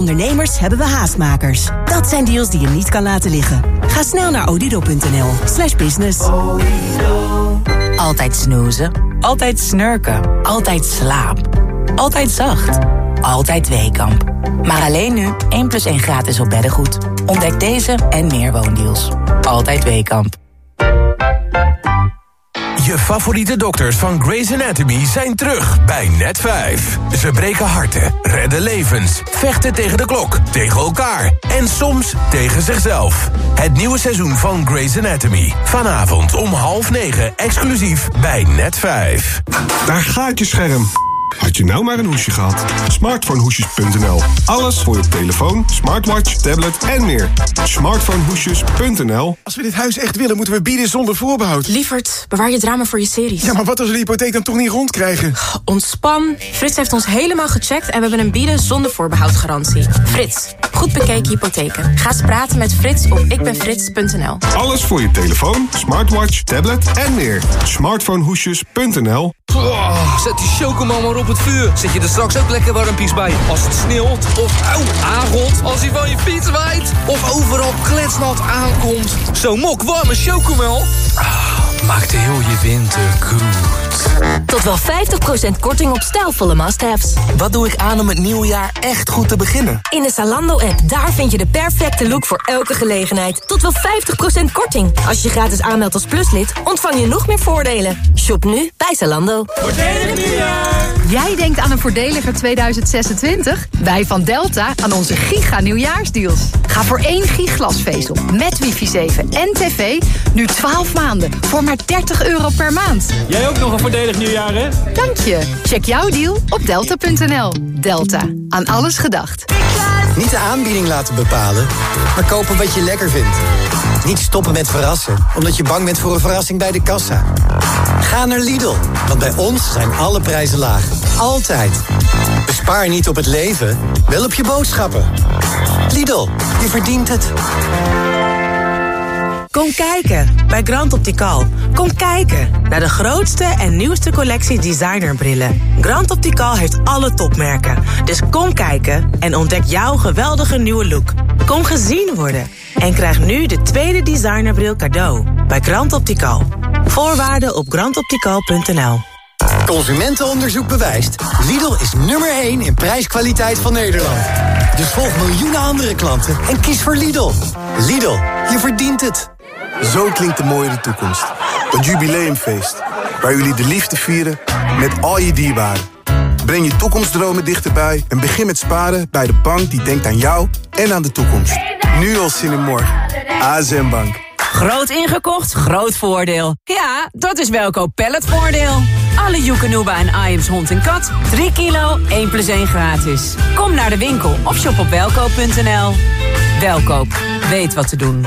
ondernemers hebben we haastmakers. Dat zijn deals die je niet kan laten liggen. Ga snel naar odido.nl slash business. Altijd snoezen, altijd snurken, altijd slaap, altijd zacht, altijd Weekamp. Maar alleen nu 1 plus 1 gratis op beddengoed. Ontdek deze en meer woondeals. Altijd Weekamp. Je favoriete dokters van Grey's Anatomy zijn terug bij Net5. Ze breken harten, redden levens, vechten tegen de klok, tegen elkaar en soms tegen zichzelf. Het nieuwe seizoen van Grey's Anatomy. Vanavond om half negen exclusief bij Net5. Daar gaat je scherm. Had je nou maar een hoesje gehad? Smartphonehoesjes.nl. Alles voor je telefoon, smartwatch, tablet en meer. Smartphonehoesjes.nl. Als we dit huis echt willen, moeten we bieden zonder voorbehoud. Lievert, bewaar je drama voor je series. Ja, maar wat als we de hypotheek dan toch niet rondkrijgen? Ontspan. Frits heeft ons helemaal gecheckt en we hebben een bieden zonder voorbehoud garantie. Frits, goed bekeken hypotheken. Ga eens praten met Frits op ikbenfrits.nl. Alles voor je telefoon, smartwatch, tablet en meer. Smartphonehoesjes.nl. Oh, zet die chocomel maar op het vuur. Zet je er straks ook lekker warmpies bij. Als het sneeuwt of auw, aangot. Als hij van je fiets waait. Of overal kletsnat aankomt. Zo'n mok warme chocomel. Ah, maakt heel je winter goed. Tot wel 50% korting op stijlvolle must-haves. Wat doe ik aan om het nieuwe jaar echt goed te beginnen? In de Zalando-app, daar vind je de perfecte look voor elke gelegenheid. Tot wel 50% korting. Als je je gratis aanmeldt als pluslid, ontvang je nog meer voordelen. Shop nu bij Zalando. Voordelig nieuwjaar! Jij denkt aan een voordeliger 2026? Wij van Delta aan onze giga nieuwjaarsdeals. Ga voor één giglasvezel met wifi 7 en tv nu 12 maanden voor maar 30 euro per maand. Jij ook nog een voordelig nieuwjaar, hè? Dank je. Check jouw deal op delta.nl. Delta. Aan alles gedacht. Niet de aanbieding laten bepalen, maar kopen wat je lekker vindt. Niet stoppen met verrassen, omdat je bang bent voor een verrassing bij de kassa. Ga naar Lidl, want bij ons zijn alle prijzen laag. Altijd. Bespaar niet op het leven, wel op je boodschappen. Lidl, je verdient het. Kom kijken bij Grand Optical. Kom kijken naar de grootste en nieuwste collectie designerbrillen. Grand Optical heeft alle topmerken. Dus kom kijken en ontdek jouw geweldige nieuwe look. Kom gezien worden en krijg nu de tweede designerbril cadeau bij Grand Optical. Voorwaarden op grandoptical.nl Consumentenonderzoek bewijst. Lidl is nummer 1 in prijskwaliteit van Nederland. Dus volg miljoenen andere klanten en kies voor Lidl. Lidl, je verdient het. Zo klinkt de mooie toekomst. Het jubileumfeest. Waar jullie de liefde vieren met al je dierbaren. Breng je toekomstdromen dichterbij en begin met sparen bij de bank die denkt aan jou en aan de toekomst. Nu al zin in morgen. ASM Bank. Groot ingekocht, groot voordeel. Ja, dat is Welkoop Palletvoordeel. Alle Joekanuba en Iams hond en kat. 3 kilo, 1 plus 1 gratis. Kom naar de winkel of shop op welkoop.nl. Welkoop, weet wat te doen.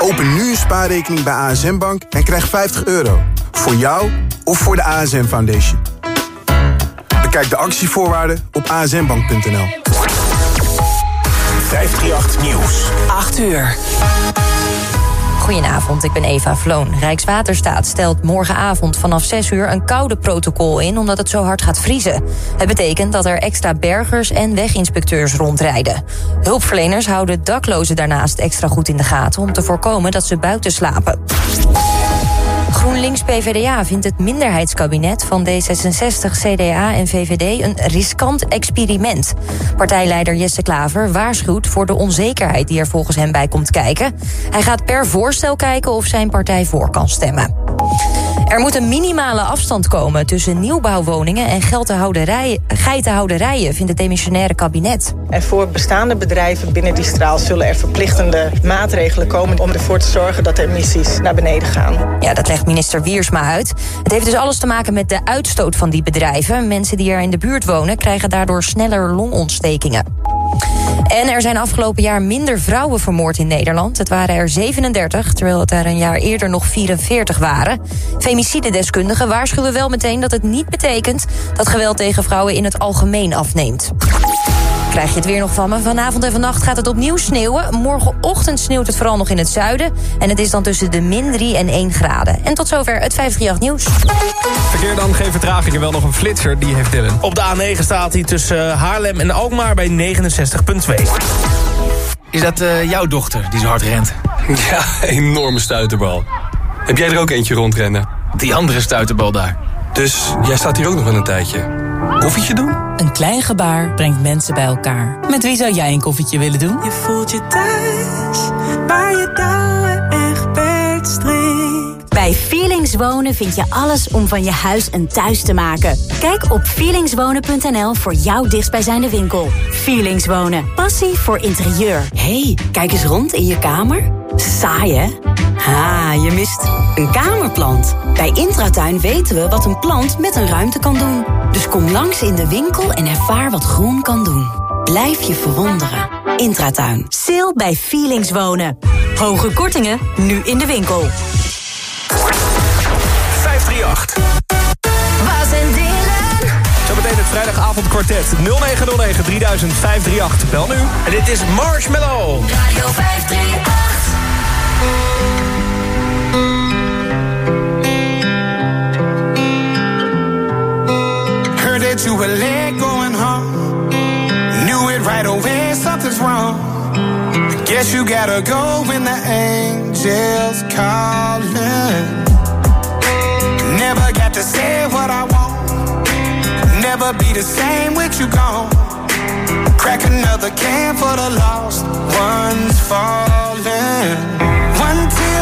Open nu een spaarrekening bij ASM Bank en krijg 50 euro. Voor jou of voor de ASM Foundation. Bekijk de actievoorwaarden op asmbank.nl. 538 Nieuws. 8 uur. Goedenavond, ik ben Eva Vloon. Rijkswaterstaat stelt morgenavond vanaf 6 uur een koude protocol in... omdat het zo hard gaat vriezen. Het betekent dat er extra bergers en weginspecteurs rondrijden. Hulpverleners houden daklozen daarnaast extra goed in de gaten... om te voorkomen dat ze buiten slapen. GroenLinks-PVDA vindt het minderheidskabinet van D66, CDA en VVD een riskant experiment. Partijleider Jesse Klaver waarschuwt voor de onzekerheid die er volgens hem bij komt kijken. Hij gaat per voorstel kijken of zijn partij voor kan stemmen. Er moet een minimale afstand komen tussen nieuwbouwwoningen en geitenhouderijen, vindt het demissionaire kabinet. En voor bestaande bedrijven binnen die straal zullen er verplichtende maatregelen komen om ervoor te zorgen dat de emissies naar beneden gaan. Ja, dat legt minister Wiersma uit. Het heeft dus alles te maken met de uitstoot van die bedrijven. Mensen die er in de buurt wonen krijgen daardoor sneller longontstekingen. En er zijn afgelopen jaar minder vrouwen vermoord in Nederland. Het waren er 37, terwijl het er een jaar eerder nog 44 waren. Femicide-deskundigen waarschuwen wel meteen dat het niet betekent... dat geweld tegen vrouwen in het algemeen afneemt. Krijg je het weer nog van me? Vanavond en vannacht gaat het opnieuw sneeuwen. Morgenochtend sneeuwt het vooral nog in het zuiden. En het is dan tussen de min 3 en 1 graden. En tot zover het 538 nieuws. Verkeer dan, geen vertragingen, wel nog een flitser, die heeft Dylan. Op de A9 staat hij tussen eh, Haarlem en Alkmaar bij 69,2. Is dat uh, jouw dochter die zo hard rent? Ja, enorme stuiterbal. Heb jij er ook eentje rondrennen? Die andere stuiterbal daar. Dus jij staat hier ook nog wel een tijdje. Koffietje doen? Een klein gebaar brengt mensen bij elkaar. Met wie zou jij een koffietje willen doen? Je voelt je thuis, waar je touwen echt. Bij Feelings Wonen vind je alles om van je huis een thuis te maken. Kijk op feelingswonen.nl voor jouw dichtstbijzijnde winkel. Feelings Wonen. Passie voor interieur. hey, kijk eens rond in je kamer. Saai, hè? Ha, je mist een kamerplant. Bij Intratuin weten we wat een plant met een ruimte kan doen. Dus kom langs in de winkel en ervaar wat groen kan doen. Blijf je verwonderen. Intratuin. Sale bij Feelings Wonen. Hoge kortingen, nu in de winkel. 538. Bas en Dylan. Zometeen het vrijdagavond kwartet 0909 3000 538. Bel nu. En dit is Marshmallow. Radio 538. For the lost ones falling.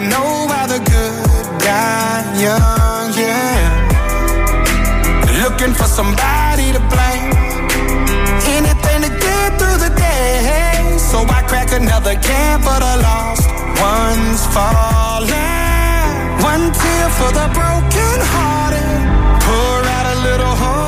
Know why the good die young, yeah. Looking for somebody to blame. Anything to get through the day. So I crack another can for the lost ones falling. One tear for the broken hearted. Pour out a little holy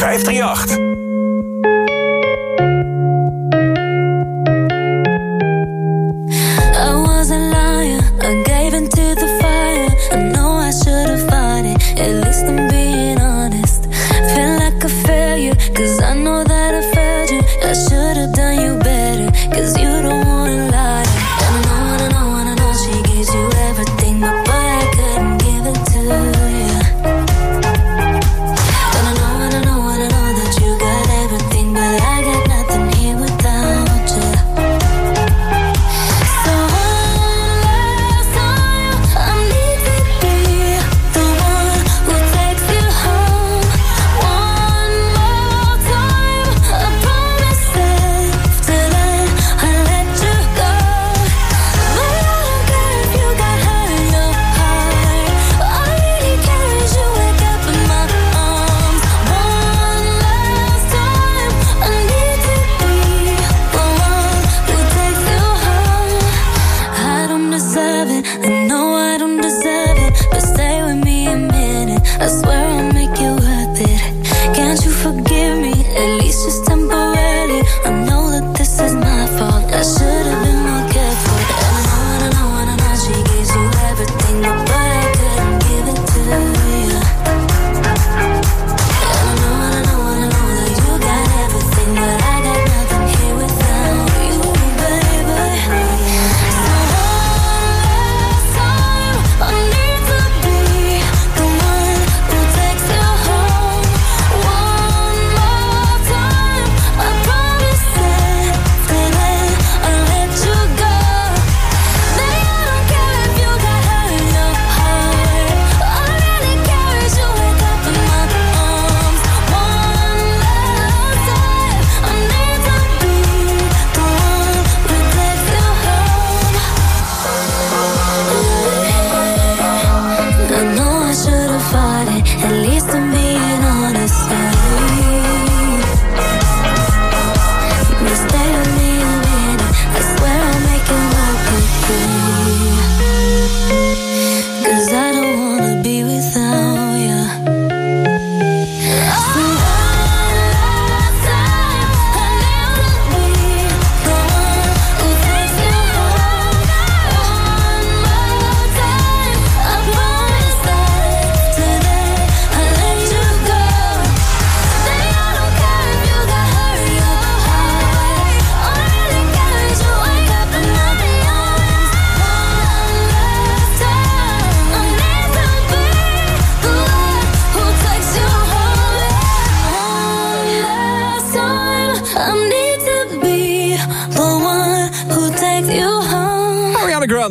538.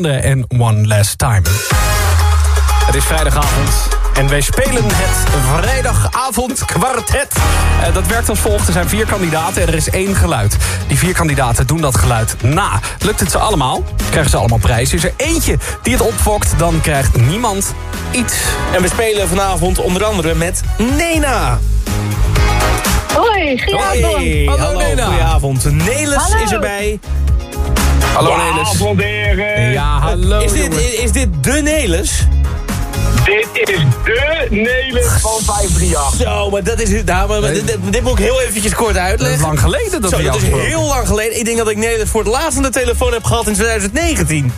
Grande en One Last Time. Het is vrijdagavond en wij spelen het vrijdagavond kwartet. Eh, dat werkt als volgt. Er zijn vier kandidaten en er is één geluid. Die vier kandidaten doen dat geluid na. Lukt het ze allemaal, krijgen ze allemaal prijzen. Is er eentje die het opfokt, dan krijgt niemand iets. En we spelen vanavond onder andere met Nena. Hoi, goedenavond. Hoi, hallo, Nena. goedenavond. Nelis Hallo. is erbij. Hallo Ja, Nelis. applauderen. Ja, hallo Is dit, is dit de Nelis? Dit is de Nelis van 538. Zo, maar dat is... Nou, maar, maar dit, dit- dit moet ik heel eventjes kort Dat uitleggen. is lang geleden dat Zo, we dat is gesproken. heel lang geleden. Ik denk dat ik Nelis voor het laatst aan de telefoon heb gehad in 2019.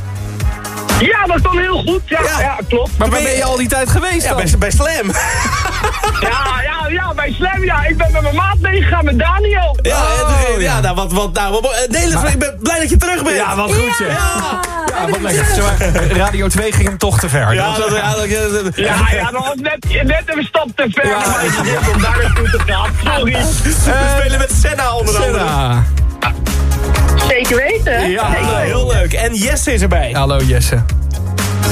Ja, dat is dan heel goed. Ja, Ja. ja. klopt. Maar waar ben je al die tijd geweest Ja, dan? bij, bij Slam. Ja, ja, ja, bij Slam, ja. Ik ben met mijn maat meegegaan met Daniel. Ja, Oh, ja, ja. nou, wat, wat, nou, wat, eh, Nelis, ik ben blij dat je terug bent. Ja, wat goed zeg. Ja, Ja, wat lekker. Zo, maar Radio 2 ging hem toch te ver. ja, dat, ja, dat, dat- Ja, ja, dat was net, net een stap te ver. Ja. Om daar naartoe te gaan. Sorry. we spelen met Senna onder andere. Senna. Zeker weten. Ja, heel leuk. En Jesse is erbij. Hallo Jesse.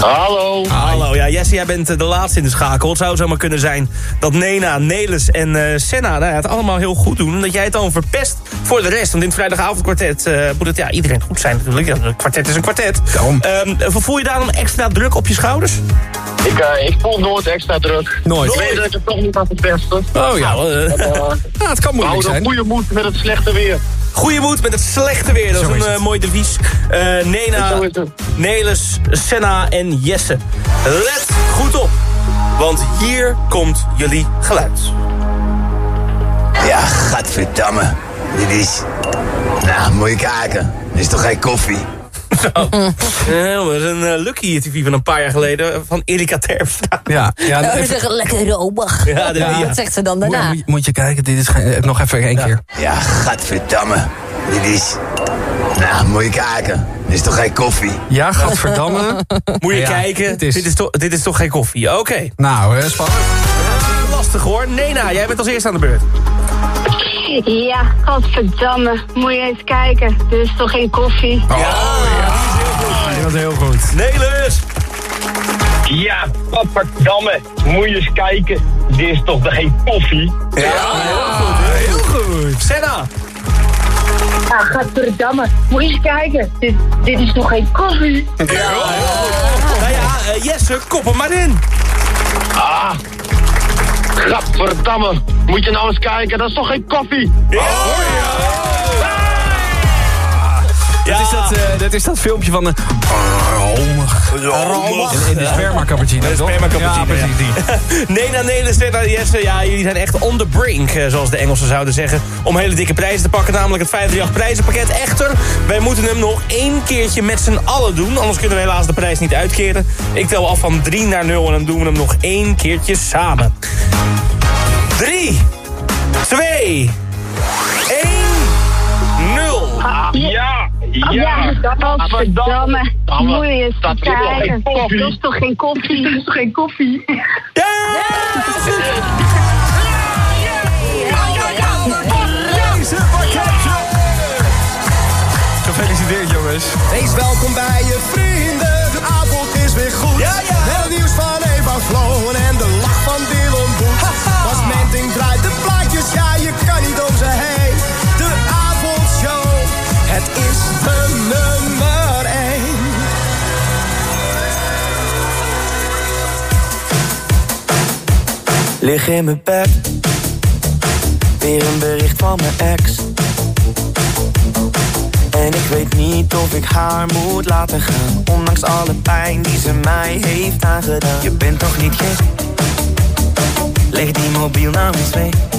Hallo. Hallo, ja, Jesse, jij bent eh, de laatste in de schakel. Het zou zomaar kunnen zijn dat Nena, Nelis en eh, Senna nou, ja, het allemaal heel goed doen. En dat jij het dan verpest voor de rest. Want in het vrijdagavondkwartet eh moet het ja, iedereen goed zijn natuurlijk. Ja, een kwartet is een kwartet. Daarom. Ehm, voel je daarom extra druk op je schouders? Ik, eh, ik voel nooit extra druk. Nooit. Ik weet dat ik het toch niet kan verpesten. Oh ja. Ja, het kan moeilijk Hou een zijn. goede moed met het slechte weer. Goede moed met het slechte weer. Dat is een eh, mooi devies. Eh, Nena. Nelis, Senna en Jesse. Let goed op. Want hier komt jullie geluid. Ja, gadverdamme. Dit is... Nou, moet je kijken. Dit is toch geen koffie? Ja, dat is een eh, Lucky TV van een paar jaar geleden van Erika Terpstra. Ja, ja, Oh, even- zeg, lekker romig. Ja. Wat zegt ze dan daarna? moet je- moet je kijken, dit is eh, nog even één keer. Ja, gadverdamme. Dit is... Nou, moet je kijken. Dit is toch geen koffie? Ja, gadverdamme. Moet je Ja, kijken, is- Dit, is toch, dit is toch geen koffie? Oké. Nou, hè, spannend. Eh, Lastig hoor. Nena, jij bent als eerste aan de beurt. Ja, godverdamme. Moet je eens kijken. Dit is toch geen koffie? Oh, ja, dat is heel goed. Nelis! Ja, godverdamme. Moet je eens kijken. Dit is toch geen koffie? Ja, heel goed. Heel goed. Senna! Ja, godverdamme. Moet je eens kijken. Dit, dit is toch geen koffie? Nou ja, eh, Jesse, kop hem maar in. Ah, gadverdamme. Moet je nou eens kijken. Dat is toch geen koffie? Dat, is dat, eh, dat is dat filmpje van de... Romig. Romig. In, in de sperma cappuccino, De toch? sperma cappuccino, Ja, precies die. Nena, Nelis, Senna, Jesse, ja, jullie zijn echt on the brink, eh, zoals de Engelsen zouden zeggen. Om hele dikke prijzen te pakken, namelijk het 538 prijzenpakket. Echter, wij moeten hem nog één keertje met z'n allen doen. Anders kunnen we helaas de prijs niet uitkeren. Ik tel af van 3 naar 0 en dan doen we hem nog één keertje samen. 3, 2, 1, godverdamme. Eens Dat is toch geen koffie? Dat is toch geen koffie? Dat is toch geen koffie? Gefeliciteerd, jongens. Wees welkom bij je vrienden. De avond is weer goed. Met het nieuws van Eva Floon en de Lig in mijn bed, weer een bericht van mijn ex. En ik weet niet of ik haar moet laten gaan, ondanks alle pijn die ze mij heeft aangedaan. Je bent toch niet gek? Leg die mobiel nou eens weg.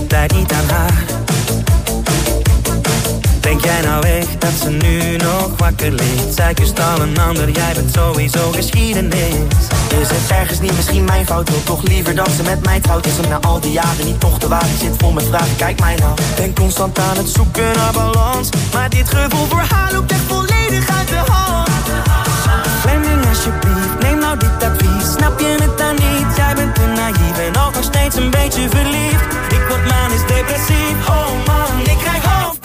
je tijd niet aan haar? Denk jij nou echt dat ze nu nog wakker ligt? Zij kust al een ander, jij bent sowieso geschiedenis. Is het ergens niet misschien mijn fout? Wil toch liever dat ze met mij trouwt? Is het na al die jaren niet toch te waarheid zit vol met vragen? Kijk mij nou. Denk constant aan het zoeken naar balans. Maar dit gevoel voor haar loopt echt volledig uit de hand. Fleming alsjeblieft, neem nou dit advies. Snap je het dan niet? Jij bent te naïef en al nog steeds een beetje verliefd wordt manisch depressief. Oh man, ik krijg hoofd.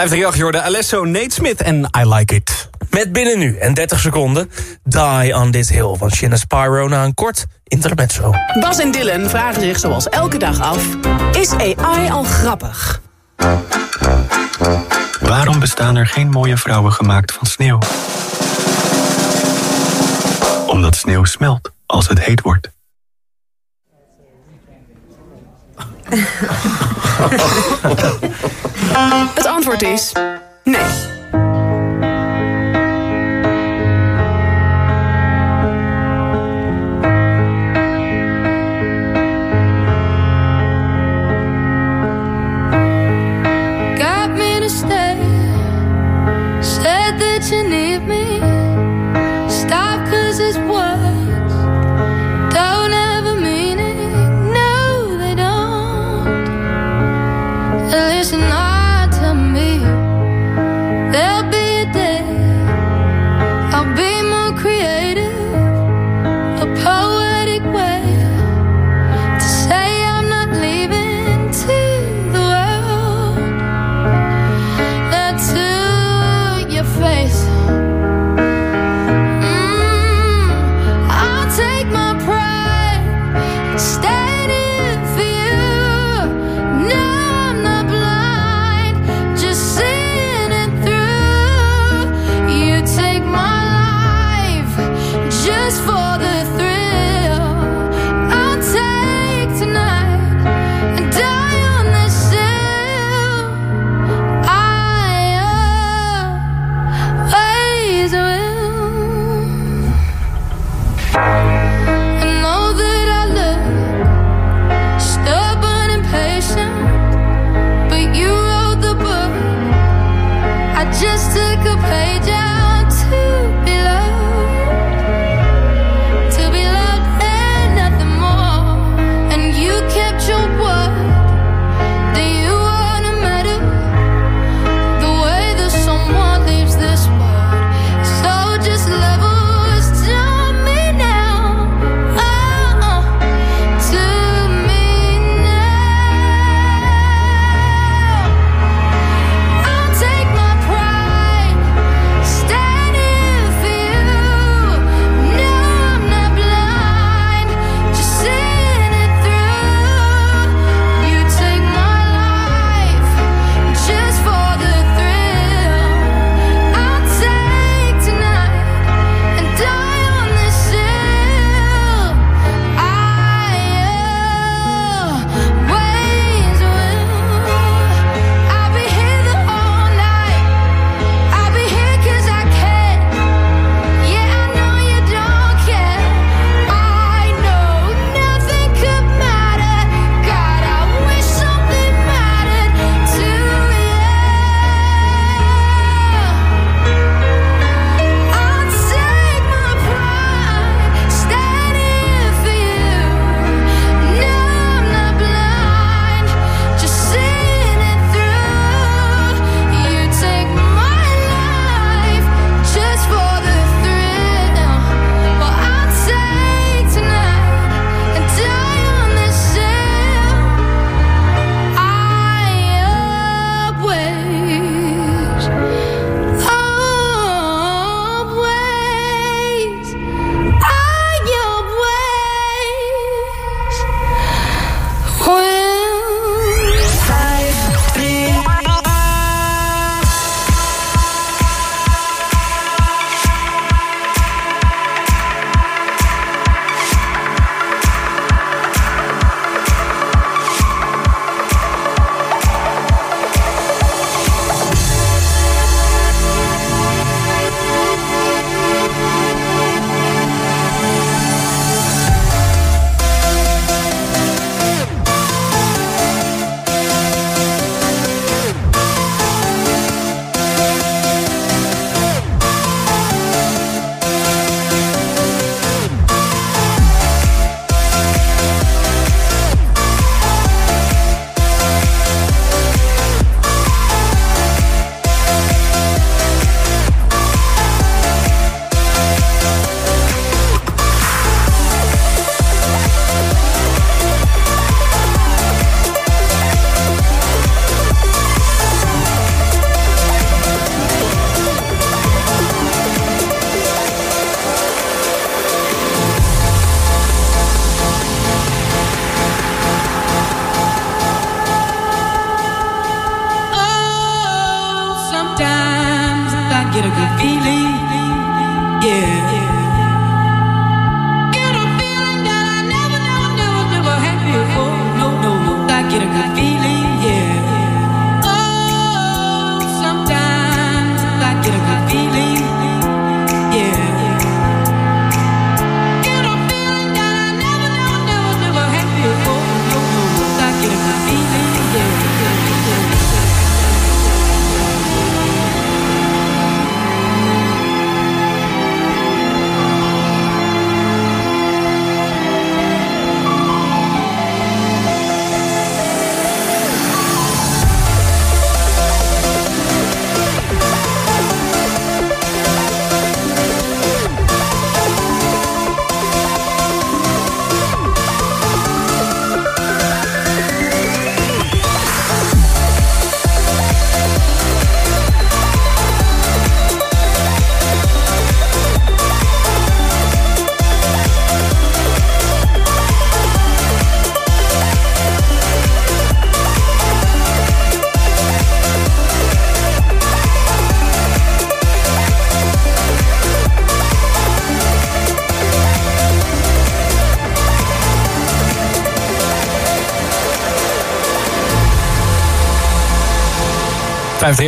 538 Jorden, Alesso, Nate Smith en I Like It. Met binnen nu en 30 seconden Die on This Hill van Shinna Spyro na een kort intermezzo. Bas en Dylan vragen zich zoals elke dag af, is AI al grappig? Waarom bestaan er geen mooie vrouwen gemaakt van sneeuw? Omdat sneeuw smelt als het heet wordt. Het antwoord is nee.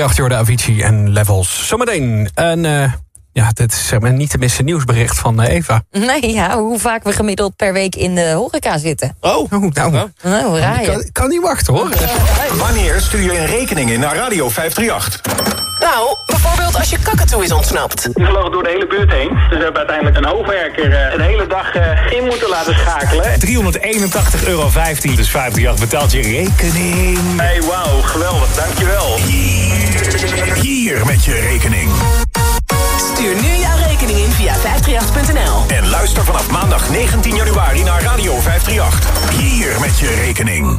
Achter door de Avicii en Levels. Zometeen een, eh, ja, dit is zeg maar niet te missen nieuwsbericht van eh, Eva. Nee, ja, hoe vaak we gemiddeld per week in de horeca zitten. Oh, nou, Nou, raar. kan, kan niet wachten hoor. Wanneer stuur je een rekening in naar Radio 538? Nou, bijvoorbeeld als je kakatoe is ontsnapt. Die vloog door de hele buurt heen. Dus we hebben uiteindelijk een hoofdwerker eh, een hele dag eh, in moeten laten schakelen. 381,15 euro. Dus 538 betaalt je rekening. Hey, wauw, geweldig, dankjewel. Hier met je rekening. Stuur nu jouw rekening in via 538.nl. En luister vanaf maandag 19 januari naar Radio 538. Hier met je rekening.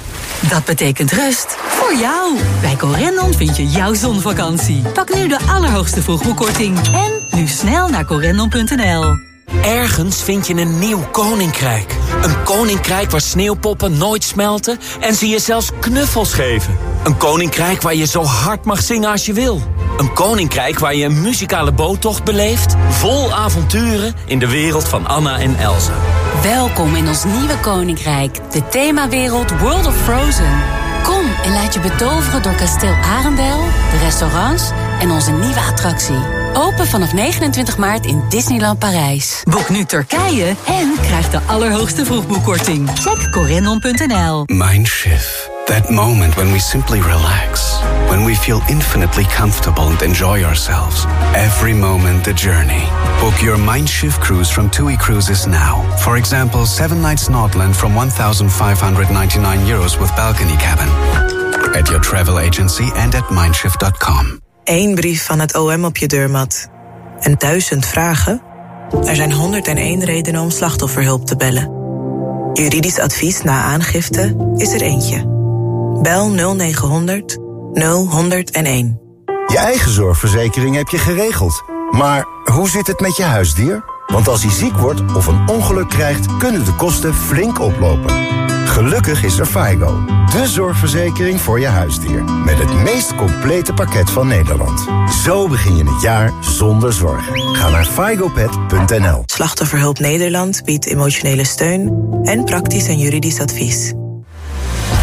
dat betekent rust voor jou. Bij Corendon vind je jouw zonvakantie. Pak nu de allerhoogste vroegboekkorting. En nu snel naar corendon.nl. Ergens vind je een nieuw koninkrijk. Een koninkrijk waar sneeuwpoppen nooit smelten en ze je zelfs knuffels geven. Een koninkrijk waar je zo hard mag zingen als je wil. Een koninkrijk waar je een muzikale boottocht beleeft... vol avonturen in de wereld van Anna en Elsa. Welkom in ons nieuwe koninkrijk, de themawereld World of Frozen. Kom en laat je betoveren door kasteel Arendel, de restaurants en onze nieuwe attractie. Open vanaf 29 maart in Disneyland Parijs. Boek nu Turkije en krijg de allerhoogste vroegboekkorting. Check corendon.nl. Mindshift. That moment when we simply relax. When we feel infinitely comfortable and enjoy ourselves. Every moment the journey. Book your Mindshift cruise from TUI Cruises now. For example, 7 nights Nordland from 1,599 euros with balcony cabin. At your travel agency and at mindshift.com. Eén brief van het OM op je deurmat. En duizend vragen? Er zijn 101 redenen om slachtofferhulp te bellen. Juridisch advies na aangifte is er eentje. Bel 0900 0101. Je eigen zorgverzekering heb je geregeld. Maar hoe zit het met je huisdier? Want als hij ziek wordt of een ongeluk krijgt, kunnen de kosten flink oplopen. Gelukkig is er FIGO, de zorgverzekering voor je huisdier. Met het meest complete pakket van Nederland. Zo begin je het jaar zonder zorgen. Ga naar figopet.nl. Slachtofferhulp Nederland biedt emotionele steun en praktisch en juridisch advies.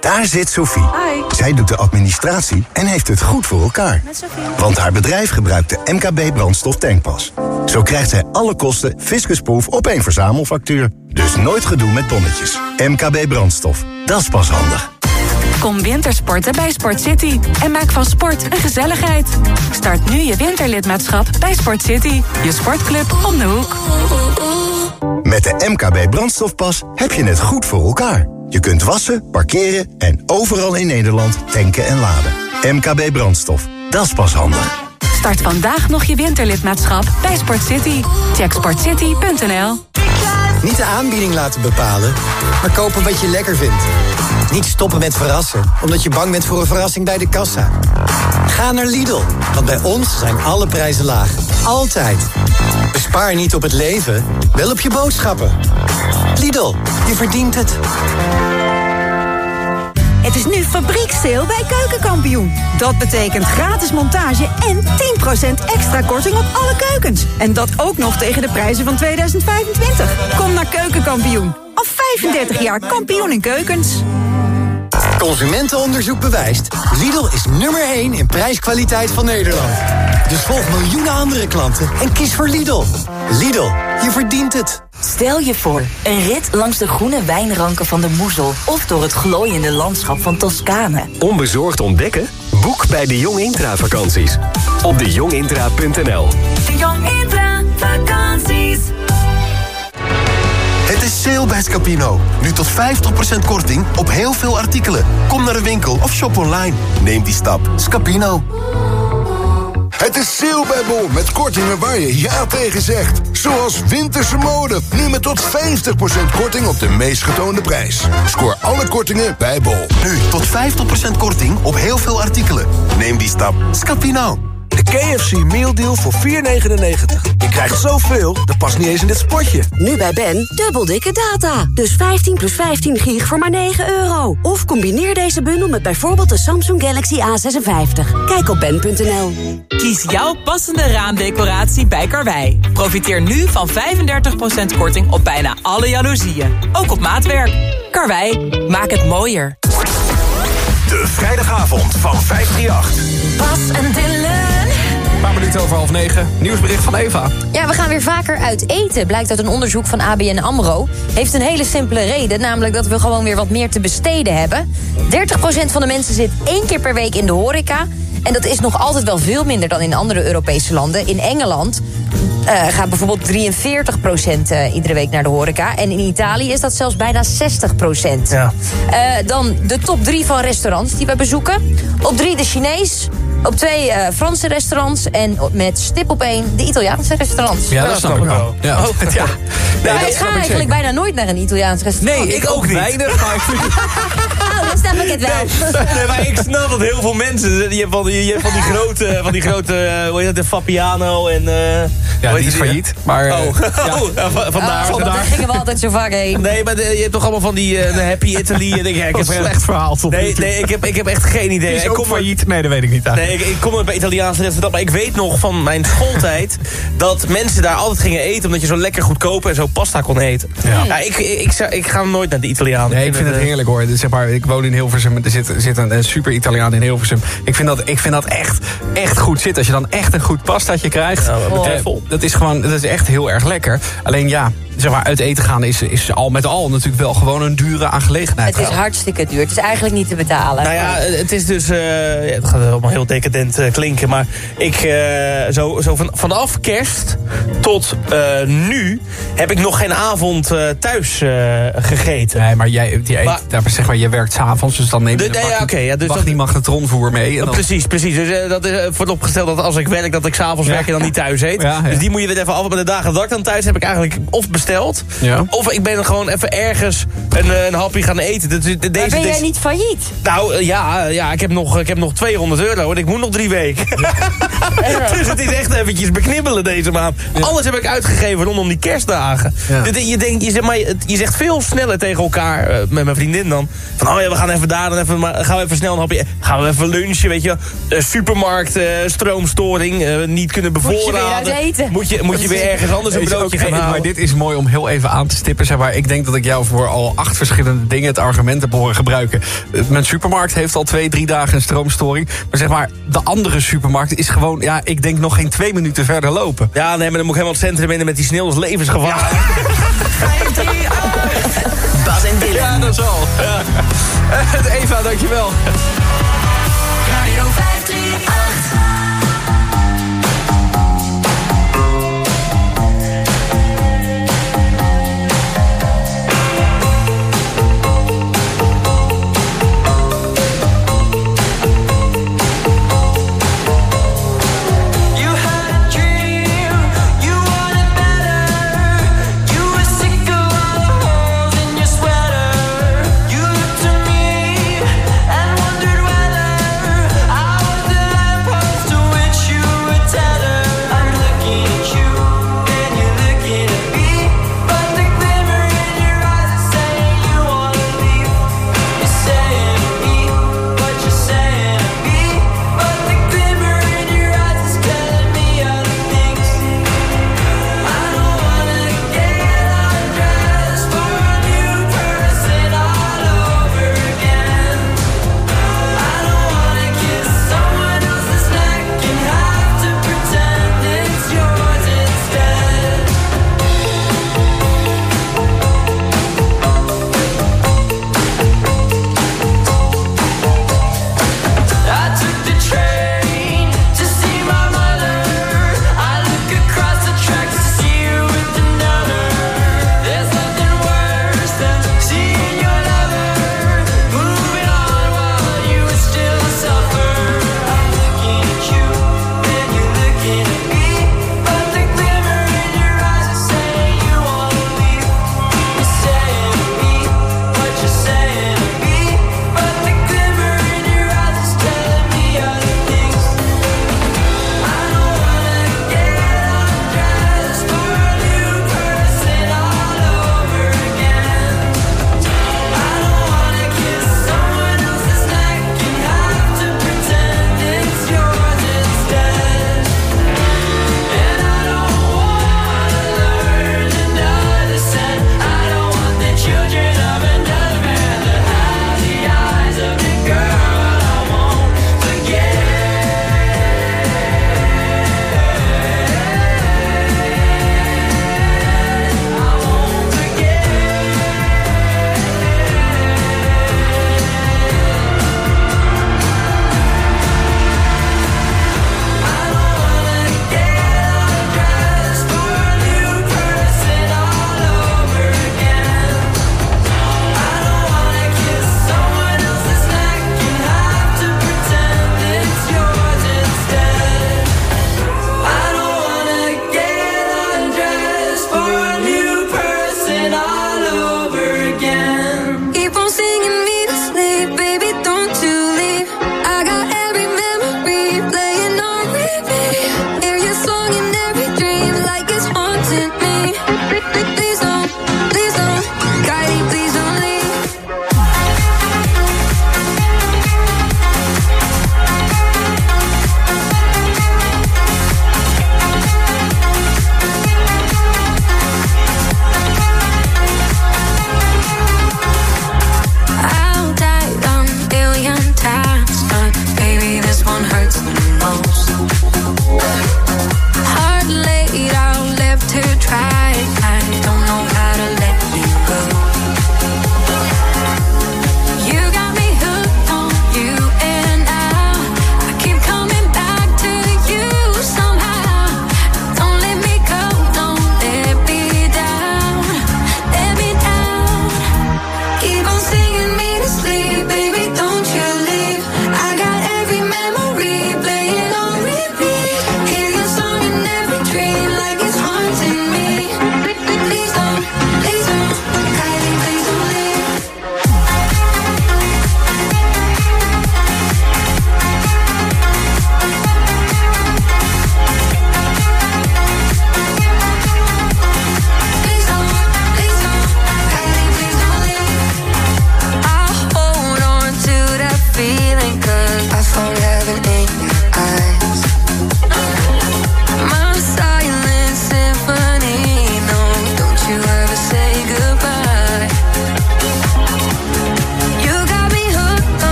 Daar zit Sophie. Zij doet de administratie en heeft het goed voor elkaar. Want haar bedrijf gebruikt de MKB brandstof tankpas. Zo krijgt zij alle kosten fiscusproof op één verzamelfactuur. Dus nooit gedoe met bonnetjes. MKB Brandstof, dat is pas handig. Kom wintersporten bij Sport City en maak van sport een gezelligheid. Start nu je winterlidmaatschap bij Sport City, je sportclub om de hoek. Met de MKB Brandstofpas heb je het goed voor elkaar. Je kunt wassen, parkeren en overal in Nederland tanken en laden. MKB Brandstof, dat is pas handig. Start vandaag nog je winterlidmaatschap bij Sport City. Check sportcity.nl Niet de aanbieding laten bepalen, maar kopen wat je lekker vindt. Niet stoppen met verrassen, omdat je bang bent voor een verrassing bij de kassa. Ga naar Lidl, want bij ons zijn alle prijzen laag. Altijd. Bespaar niet op het leven, wel op je boodschappen. Lidl, je verdient het. Het is nu fabrieksteel bij Keukenkampioen. Dat betekent gratis montage en 10% extra korting op alle keukens. En dat ook nog tegen de prijzen van 2025. Kom naar Keukenkampioen. Al 35 jaar kampioen in keukens. Consumentenonderzoek bewijst. Lidl is nummer 1 in prijskwaliteit van Nederland. Dus volg miljoenen andere klanten en kies voor Lidl. Lidl, je verdient het. Stel je voor, een rit langs de groene wijnranken van de Moezel... of door het glooiende landschap van Toscane. Onbezorgd ontdekken? Boek bij de Jong Intra vakanties. Op dejongintra.nl De Jong Intra vakanties. Het is sale bij Scapino. Nu tot 50% korting op heel veel artikelen. Kom naar de winkel of shop online. Neem die stap. Scapino. Het is sale bij Bol met kortingen waar je ja tegen zegt. Zoals winterse mode, nu met tot 50% korting op de meest getoonde prijs. Scoor alle kortingen bij Bol. Nu tot 50% korting op heel veel artikelen. Neem die stap. Scapino. De KFC Meal Deal voor 4,99. Je krijgt zoveel, dat past niet eens in dit spotje. Nu bij Ben, dubbel dikke data. Dus 15 plus 15 gig voor maar 9 euro. Of combineer deze bundel met bijvoorbeeld de Samsung Galaxy A56. Kijk op ben.nl. Kies jouw passende raamdecoratie bij Karwei. Profiteer nu van 35% korting op bijna alle jaloezieën. Ook op maatwerk. Karwei, maak het mooier. De vrijdagavond van 538. Bas en Dylan. Een paar minuten over half negen. Nieuwsbericht van Eva. Ja, we gaan weer vaker uit eten, blijkt uit een onderzoek van ABN AMRO. Heeft een hele simpele reden, namelijk dat we gewoon weer wat meer te besteden hebben. 30% van de mensen zit één keer per week in de horeca. En dat is nog altijd wel veel minder dan in andere Europese landen. In Engeland eh, gaat bijvoorbeeld 43% uh, iedere week naar de horeca. En in Italië is dat zelfs bijna 60 Ja. Eh, dan de top drie van restaurants die we bezoeken. Op drie de Chinees. Op twee eh, Franse restaurants. En met stip op één de Italiaanse restaurants. Ja, dat snap ik wel. Ja. Oh. ja. Nee, dat ik ga eigenlijk zeker. bijna nooit naar een Italiaans restaurant. Nee, ik ook niet. Weinig, maar ik vind het... Dan snap ik het wel. Nee, maar ik snap dat heel veel mensen... Je hebt van die, je hebt van die grote, van die grote eh, hoe heet dat, de Fabiano en... eh, Ja, die is failliet. Maar, eh, Oh, ja. oh ja, va- vandaar. Oh, daar gingen we altijd zo vaak heen. Nee, maar de- je hebt toch allemaal van die eh, Happy Italy. En ik, ja, ik heb een slecht verhaal Nee, nee ik, heb, ik heb echt geen idee. Is ik ook kom maar- failliet. Nee, dat weet ik niet Nee, eigenlijk. ik, ik kom bij Italiaanse restaurant, maar ik weet nog van mijn schooltijd dat mensen daar altijd gingen eten omdat je zo lekker goedkoop en zo pasta kon eten. Ja. ik, ik, ik, zou- ik ga nooit naar de Italianen. Nee, ik vind het eh, heerlijk hoor. Dus zeg maar, ik woon in Hilversum. Er zit, er zit een, een super Italiaan in Hilversum. Ik vind dat, ik vind dat echt, echt goed zitten. Als je dan echt een goed pastaatje krijgt. Ja, betreft eh, vol. dat is gewoon, dat is echt heel erg lekker. Alleen ja, zeg maar, uit eten gaan is, is al met al natuurlijk wel gewoon een dure aangelegenheid. Het is hartstikke duur. Het is eigenlijk niet te betalen. Nou ja, het is dus... eh, ja, het gaat allemaal heel decadent eh, klinken, maar ik... eh, zo, zo van, vanaf kerst tot eh, nu heb ik nog geen avond eh, thuis eh, gegeten. Nee, maar jij, jij, eet, Maar- daar, zeg maar, je werkt s'avonds, dus dan neem je De- ja, oké, ja, dus dat- die magnetronvoer mee. En dan, Precies, precies. Dus eh, dat is eh, wordt opgesteld dat als ik werk, dat ik s'avonds Ja. werk en dan niet thuis eet. Ja, ja. Dus die moet je weer even af. Maar de dagen dat ik dan thuis heb ik eigenlijk of besteld. Ja. Of ik ben gewoon even ergens een, eh, een hapje gaan eten. De- deze, maar ben jij niet failliet? Nou ja, ja ik, heb nog, ik heb nog 200 euro en ik moet nog drie weken. dus het is echt eventjes beknibbelen deze maand. Alles heb ik uitgegeven rondom die kerstdagen. Ja. Dus je, denkt, je, zegt, maar, je- je zegt veel sneller tegen elkaar, met mijn vriendin dan... van oh ja, we gaan even daar en even, maar gaan we even snel een hapje... Gaan we even lunchen, weet je. Uh, supermarkt, uh, stroomstoring, uh, niet kunnen bevoorraden. Moet je weer Moet je, moet je weer ergens anders een broodje gaan halen. Maar dit is mooi om heel even aan te stippen. Zeg maar, ik denk dat ik jou voor al acht verschillende dingen het argument heb horen gebruiken. Mijn supermarkt heeft al twee, drie dagen een stroomstoring. Maar zeg maar, de andere supermarkt is gewoon... Ja, ik denk nog geen twee minuten verder lopen. Ja, nee, maar dan moet ik helemaal het centrum in met die sneeuw is levensgevaar. Bas en Dylan. Ja, dat is al. Ja. Eva, dankjewel.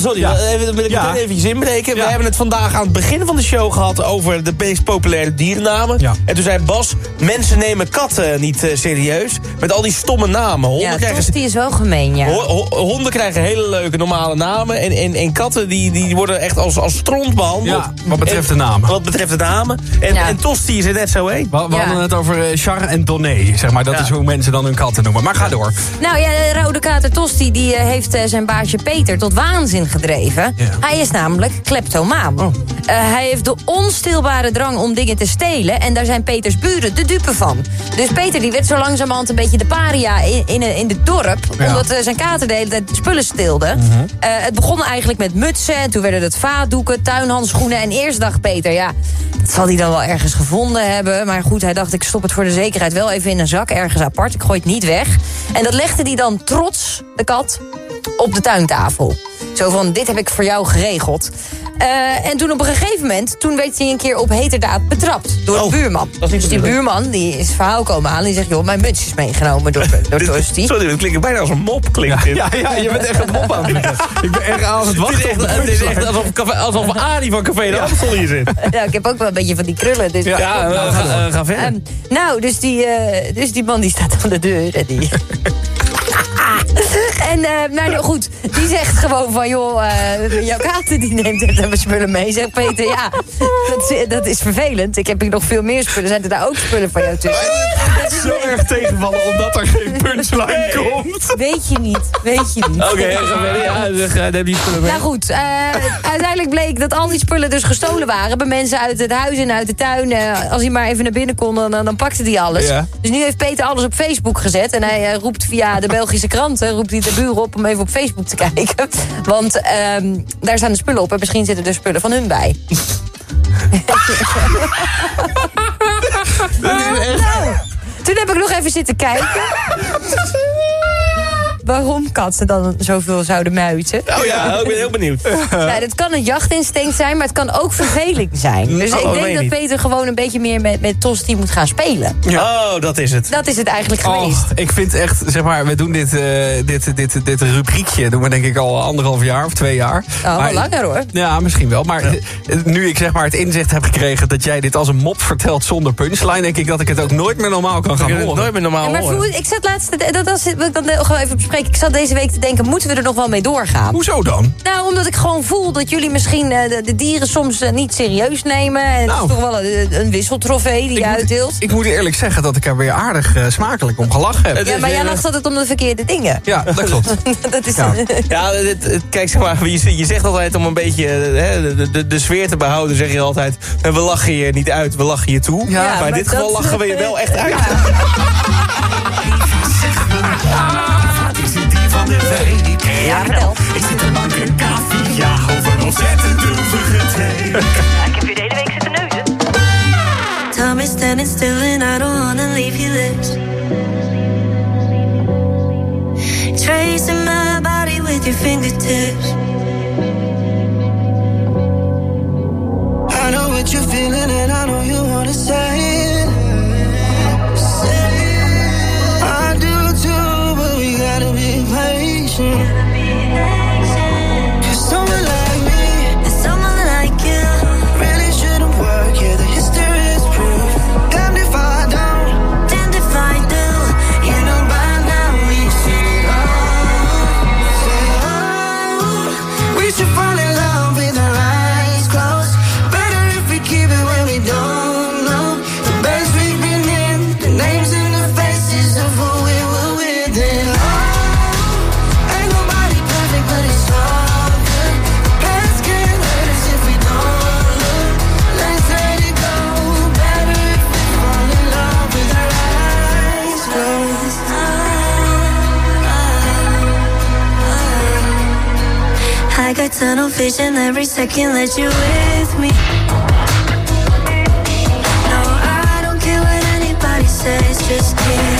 Sorry, Ja. even, wil ik meteen eventjes inbreken. We hebben het vandaag aan het begin van de show gehad... over de meest populaire dierennamen. Ja. En toen zei Bas, mensen nemen katten niet eh, serieus. Met al die stomme namen. Honden, ja, krijgen, Tosti is wel gemeen, ja. ho- ho- honden krijgen hele leuke normale namen. En, en, en katten die, die worden echt als, als stront behandeld. Ja, wat betreft En- de namen. Wat betreft de namen. En, Ja. en Tosti is er net zo één. We, we Ja. hadden het over eh, Char en Donné, zeg maar. Dat Ja. is hoe mensen dan hun katten noemen. Maar ga door. Nou ja, de rode kater Tosti die, eh, heeft zijn baasje Peter tot waanzin gedreven. Ja. Hij is namelijk kleptomaan. Oh. Eh, hij heeft de onstilbare drang om dingen te stelen... en daar zijn Peters buren de dupe van. Dus Peter die werd zo langzamerhand een beetje de paria in, in, in het dorp... Ja. omdat eh, zijn kater de hele tijd spullen stilde. Eh, het begon eigenlijk met mutsen, en toen werden het vaatdoeken, tuinhandschoenen... en eerst dacht Peter, ja, dat zal hij dan wel ergens gevonden hebben. Maar goed, hij dacht, ik stop het voor de zekerheid wel even in een zak... ergens apart, ik gooi het niet weg. En dat legde hij dan trots, de kat, op de tuintafel. Zo van, dit heb ik voor jou geregeld. Eh, en toen op een gegeven moment, toen werd hij een keer op heterdaad betrapt door de Oh, buurman. dat is niet dus die buurman die is het verhaal komen halen. Die zegt, joh, mijn muts is meegenomen door, door Tosti. Sorry, dat klinkt bijna als een mop. Klinkt. Ja, ja, je bent echt een mop aan het doen. Ik ben echt aan het Het is wachten op echt, de het is echt alsof, café- alsof Arie van Café de Amstel hier zit. Ja, ik heb ook wel een beetje van die krullen. Dus Ja, nou, eh, ga verder. Ehm, nou, dus die, eh, dus die man die staat aan de deur. En, die... en nou, goed, die zegt gewoon van... joh, eh, jouw kater die neemt echt even spullen mee. Zegt Peter, ja, dat, is- dat is vervelend. Ik heb hier nog veel meer spullen. Zijn er daar ook spullen van jou tussen? Zo erg tegenvallen omdat er geen punchline komt. Weet je niet, weet je niet. Oké. Ja, zeg, eh, neem die spullen mee. Nou goed, eh, uiteindelijk bleek dat al die spullen dus gestolen waren... bij mensen uit het huis en uit de tuin. Eh, als hij maar even naar binnen kon, dan, dan pakte hij alles. Ja. Dus nu heeft Peter alles op Facebook gezet. En hij roept via de Belgische kranten... roept hij de buren op om even op Facebook te kijken. Want ehm, daar staan de spullen op en misschien zitten er spullen van hun bij. Nou, toen heb ik nog even zitten kijken. Waarom katten dan zoveel zouden muiten. Oh ja, ik ben heel benieuwd. Nou, dat kan een jachtinstinct zijn, maar het kan ook verveling zijn. Dus Oh, ik dat denk dat niet. Peter gewoon een beetje meer met, met Tosti moet gaan spelen. Oh, dat is het. Dat is het eigenlijk geweest. Oh, ik vind echt, zeg maar, we doen dit, eh, dit, dit, dit rubriekje, doen we denk ik al anderhalf jaar of twee jaar. Oh, Maar- langer hoor. Ja, misschien wel. Maar eh, nu ik zeg maar het inzicht heb gekregen dat jij dit als een mop vertelt zonder punchline, denk ik dat ik het ook nooit meer normaal kan gaan horen. nooit meer normaal Ja, maar horen. voel- ik zat laatst, dat, dat, wil ik dan gewoon even bespreken. Ik zat deze week te denken, moeten we er nog wel mee doorgaan? Hoezo dan? Nou, omdat ik gewoon voel dat jullie misschien eh, de, de dieren soms eh, niet serieus nemen. En Nou. het is toch wel een, een wisseltrofee die je uitdeelt. Ik moet eerlijk zeggen dat ik er weer aardig eh, smakelijk om gelachen heb. Ja, maar jij lacht altijd om de verkeerde dingen. Ja, dat klopt. dat is... Ja. Ja, dit- dit- kijk, zeg maar, je, je zegt altijd om een beetje hè, de, de, de sfeer te behouden, zeg je altijd... we lachen je niet uit, we lachen je toe. Ja, maar in dit geval lachen we je wel echt uit. de week? Ja, vertel. Ik zit een bank in Cavia over een ontzettend droevige thee. Ik heb hier de hele week zitten neuzen. Time is standing still and I don't wanna leave your lips. Tracing my body with your fingertips. I know what you're feeling and I know you wanna say it. Say shit I got tunnel vision. Every second that you're with me. No, I don't care what anybody says, just kiss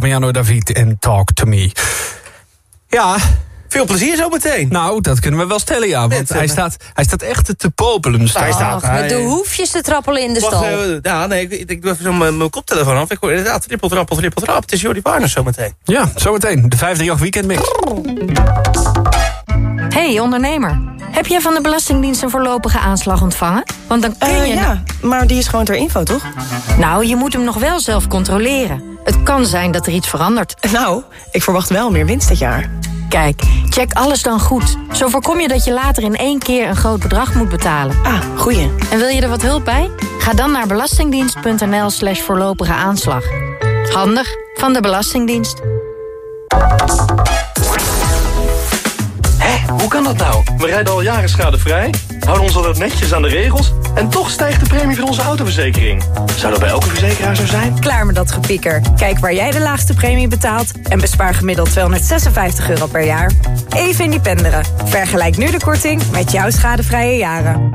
Damiano David en Talk to Me. Ja. Veel plezier zo meteen. Nou, dat kunnen we wel stellen, ja. Want hij, staat, hij staat echt te popelen. Hij staat- Ach, met hij- de hoefjes te trappelen in de Wacht, stal. eh, ja, nee, ik, ik doe even zo mijn mijn koptelefoon af. Ik hoor inderdaad trippel, trappel, trippel, trap. Het is Jordi Warner zo meteen. Ja, zometeen. De 538 Weekendmix. Hey ondernemer, heb jij van de Belastingdienst een voorlopige aanslag ontvangen? Want dan kun Eh, je... ja, maar die is gewoon ter info, toch? Nou, je moet hem nog wel zelf controleren. Het kan zijn dat er iets verandert. Nou, ik verwacht wel meer winst dit jaar. Kijk, check alles dan goed. Zo voorkom je dat je later in één keer een groot bedrag moet betalen. Ah, goeie. En wil je er wat hulp bij? Ga dan naar belastingdienst.nl slash voorlopige aanslag. Handig van de Belastingdienst. Hoe kan dat nou? We rijden al jaren schadevrij, houden ons altijd netjes aan de regels... en toch stijgt de premie van onze autoverzekering. Zou dat bij elke verzekeraar zo zijn? Klaar met dat gepieker. Kijk waar jij de laagste premie betaalt en bespaar gemiddeld 256 euro per jaar. Even independeren. Vergelijk nu de korting met jouw schadevrije jaren.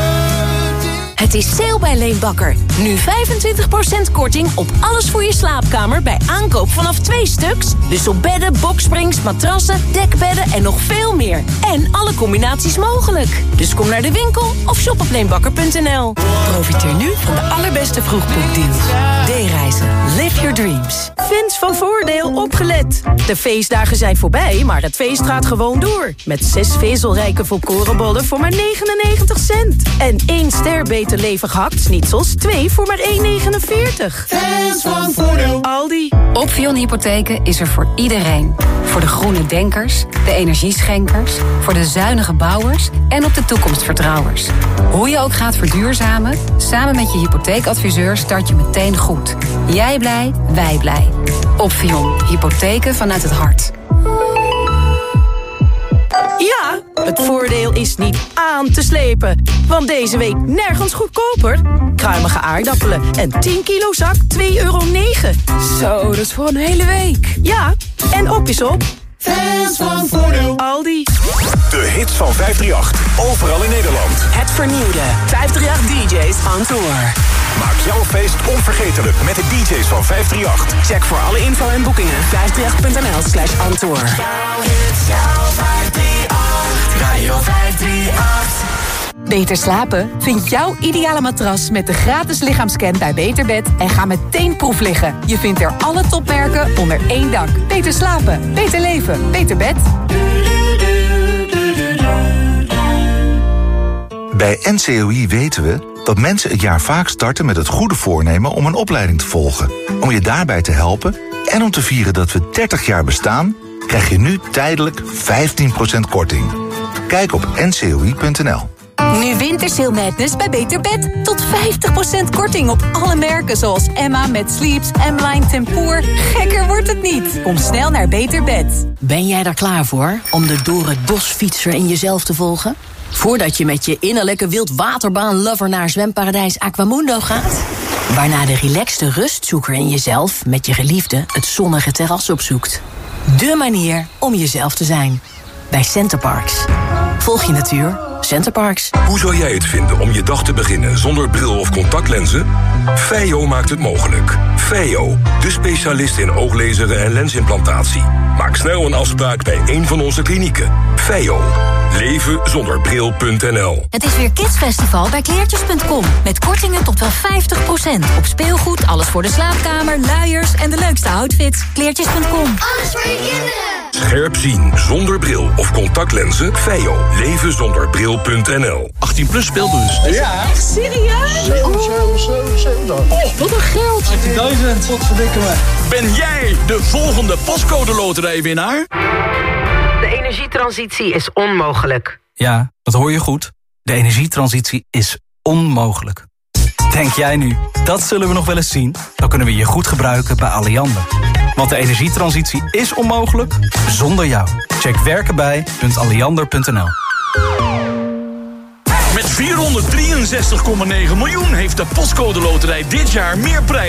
Het is sale bij Leenbakker. Nu 25% korting op alles voor je slaapkamer bij aankoop vanaf twee stuks. Dus op bedden, boksprings, matrassen, dekbedden en nog veel meer. En alle combinaties mogelijk. Dus kom naar de winkel of shop op leenbakker.nl. Profiteer nu van de allerbeste vroegboekdeals. D-reizen. Live your dreams. Fans van Voordeel opgelet. De feestdagen zijn voorbij, maar het feest gaat gewoon door. Met zes vezelrijke volkorenbollen voor maar 99 cent. En één ster beter levig hakt schnitzels, twee voor maar 1,49. Fans van Voordeel. Aldi. Opvion Hypotheken is er voor iedereen. Voor de groene denkers, de energieschenkers, voor de zuinige bouwers en op de toekomstvertrouwers. Hoe je ook gaat verduurzamen, samen met je hypotheekadviseur start je meteen goed. Jij blij, wij blij. Opvion Hypotheken vanuit het hart. Ja, het voordeel is niet aan te slepen. Want deze week nergens goedkoper. Kruimige aardappelen en 10 kilo zak 2,9 euro. Zo, dat is voor een hele week. Ja, en op is op. Fans van Voordeel. Aldi. De hits van 538. Overal in Nederland. Het vernieuwde 538 DJ's on tour. Maak jouw feest onvergetelijk met de DJ's van 538. Check voor alle info en boekingen 538.nl slash on tour. Radio 538. Beter slapen? Vind jouw ideale matras met de gratis lichaamscan bij Beterbed en ga meteen proef liggen. Je vindt er alle topmerken onder één dak. Beter slapen, beter leven, beter bed. Bij NCOI weten we dat mensen het jaar vaak starten met het goede voornemen om een opleiding te volgen. Om je daarbij te helpen en om te vieren dat we 30 jaar bestaan, krijg je nu tijdelijk 15% korting. Kijk op ncoi.nl. Nu Wintersale Madness bij Beter Bed. Tot 50% korting op alle merken zoals Emma met Sleeps, M-Line Tempoor. Gekker wordt het niet. Kom snel naar Beter Bed. Ben jij er klaar voor om de door het bosfietser in jezelf te volgen? Voordat je met je innerlijke wildwaterbaan-lover naar zwemparadijs Aquamundo gaat? Waarna de relaxte rustzoeker in jezelf met je geliefde het zonnige terras opzoekt. De manier om jezelf te zijn. Bij Centerparks. Volg je natuur. Centerparks. Hoe zou jij het vinden om je dag te beginnen zonder bril of contactlenzen? Feio maakt het mogelijk. Feio, de specialist in ooglezeren en lensimplantatie. Maak snel een afspraak bij een van onze klinieken. Feio. Leven zonder bril.nl Het is weer Kidsfestival bij kleertjes.com. Met kortingen tot wel 50%. Op speelgoed, alles voor de slaapkamer, luiers en de leukste outfits. Kleertjes.com. Alles voor je kinderen. Scherp zien zonder bril of contactlenzen. Feio. Leven zonder bril.nl 18 plus speelbus. Ja. Echt serieus? Oh, wat een geld. 18.000. Wat verdikken me. Ben jij de volgende pascode loterijwinnaar? De energietransitie is onmogelijk. Ja, dat hoor je goed. De energietransitie is onmogelijk. Denk jij nu, dat zullen we nog wel eens zien? Dan kunnen we je goed gebruiken bij Alliander. Want de energietransitie is onmogelijk zonder jou. Check werkenbij.alliander.nl Met 463,9 miljoen heeft de Postcode Loterij dit jaar meer prijs